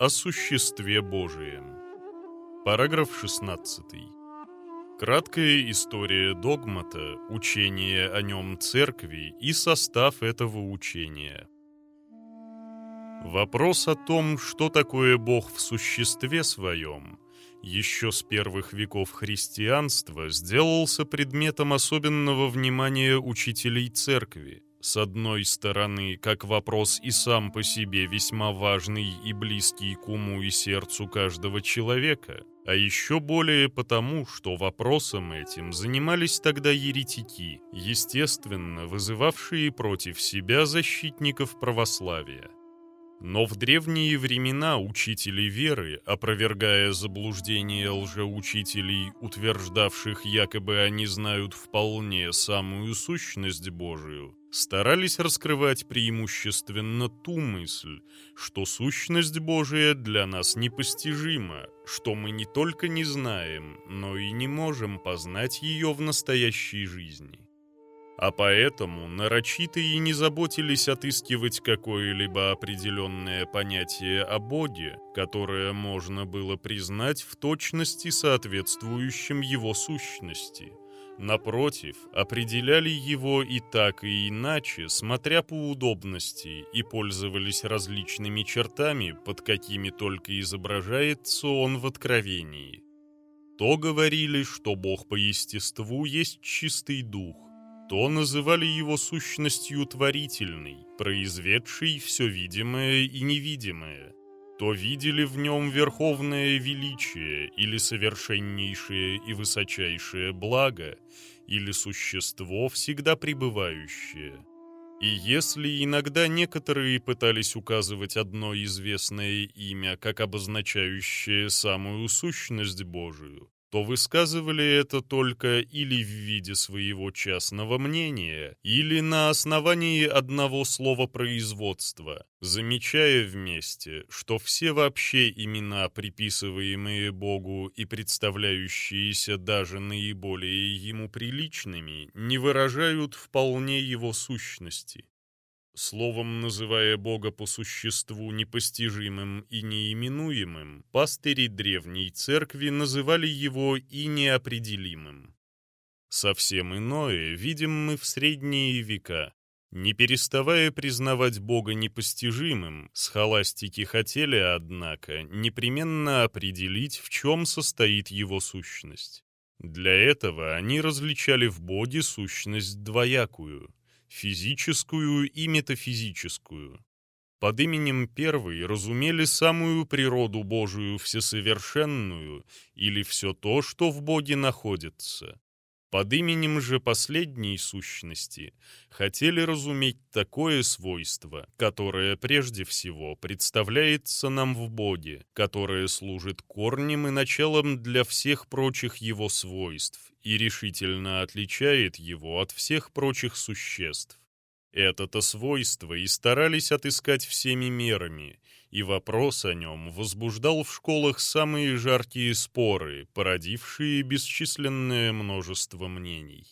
О существе Божием. Параграф 16. Краткая история догмата, учение о нем церкви и состав этого учения. Вопрос о том, что такое Бог в существе своем, еще с первых веков христианства сделался предметом особенного внимания учителей церкви – с одной стороны, как вопрос и сам по себе весьма важный и близкий к уму и сердцу каждого человека, а еще более потому, что вопросом этим занимались тогда еретики, естественно, вызывавшие против себя защитников православия. Но в древние времена учители веры, опровергая заблуждение лжеучителей, утверждавших якобы они знают вполне самую сущность Божию, старались раскрывать преимущественно ту мысль, что сущность Божия для нас непостижима, что мы не только не знаем, но и не можем познать ее в настоящей жизни а поэтому нарочито и не заботились отыскивать какое-либо определенное понятие о Боге, которое можно было признать в точности соответствующим его сущности. Напротив, определяли его и так, и иначе, смотря по удобности, и пользовались различными чертами, под какими только изображается он в Откровении. То говорили, что Бог по естеству есть чистый дух, то называли его сущностью творительной, произведшей все видимое и невидимое, то видели в нем верховное величие или совершеннейшее и высочайшее благо, или существо, всегда пребывающее. И если иногда некоторые пытались указывать одно известное имя как обозначающее самую сущность Божию, то высказывали это только или в виде своего частного мнения, или на основании одного слова производства, замечая вместе, что все вообще имена, приписываемые Богу и представляющиеся даже наиболее ему приличными, не выражают вполне его сущности словом называя Бога по существу непостижимым и неименуемым, пастыри древней церкви называли его и неопределимым. Совсем иное видим мы в средние века. Не переставая признавать Бога непостижимым, схоластики хотели, однако, непременно определить, в чем состоит его сущность. Для этого они различали в Боге сущность двоякую — физическую и метафизическую. Под именем первой разумели самую природу Божию всесовершенную или все то, что в Боге находится. Под именем же последней сущности хотели разуметь такое свойство, которое прежде всего представляется нам в Боге, которое служит корнем и началом для всех прочих его свойств и решительно отличает его от всех прочих существ. Это-то свойство и старались отыскать всеми мерами, и вопрос о нем возбуждал в школах самые жаркие споры, породившие бесчисленное множество мнений.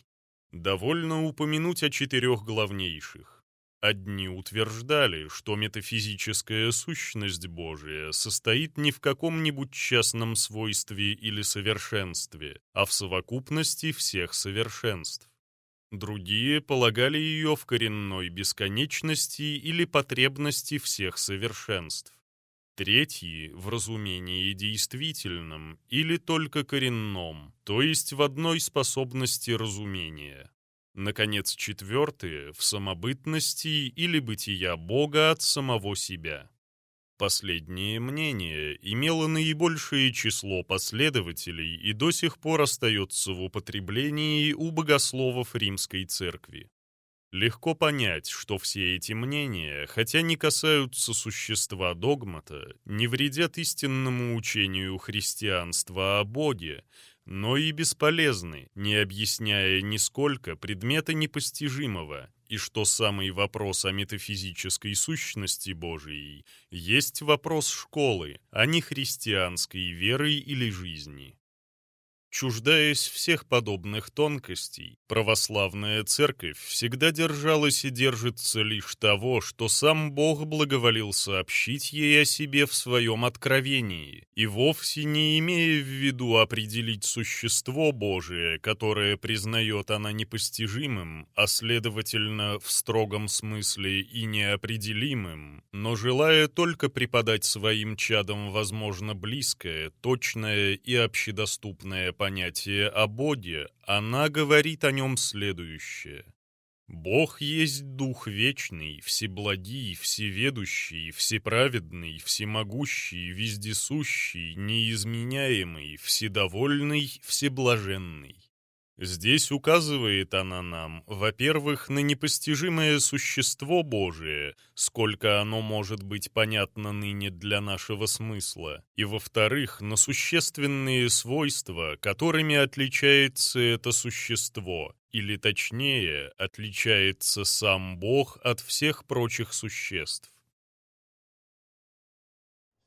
Довольно упомянуть о четырех главнейших. Одни утверждали, что метафизическая сущность Божия состоит не в каком-нибудь частном свойстве или совершенстве, а в совокупности всех совершенств. Другие полагали ее в коренной бесконечности или потребности всех совершенств. Третьи — в разумении действительном или только коренном, то есть в одной способности разумения. Наконец, четвертые — в самобытности или бытия Бога от самого себя. Последнее мнение имело наибольшее число последователей и до сих пор остается в употреблении у богословов Римской Церкви. Легко понять, что все эти мнения, хотя не касаются существа догмата, не вредят истинному учению христианства о Боге, но и бесполезны, не объясняя нисколько предмета непостижимого, и что самый вопрос о метафизической сущности Божией есть вопрос школы, а не христианской веры или жизни. Чуждаясь всех подобных тонкостей, православная церковь всегда держалась и держится лишь того, что сам Бог благоволил сообщить ей о себе в своем откровении, и вовсе не имея в виду определить существо Божие, которое признает она непостижимым, а следовательно в строгом смысле и неопределимым, но желая только преподать своим чадам возможно близкое, точное и общедоступное понятие понятие о Боге, она говорит о нем следующее. Бог есть Дух Вечный, Всеблагий, Всеведущий, Всеправедный, Всемогущий, Вездесущий, Неизменяемый, Вседовольный, Всеблаженный. Здесь указывает она нам, во-первых, на непостижимое существо Божие, сколько оно может быть понятно ныне для нашего смысла, и, во-вторых, на существенные свойства, которыми отличается это существо, или, точнее, отличается сам Бог от всех прочих существ.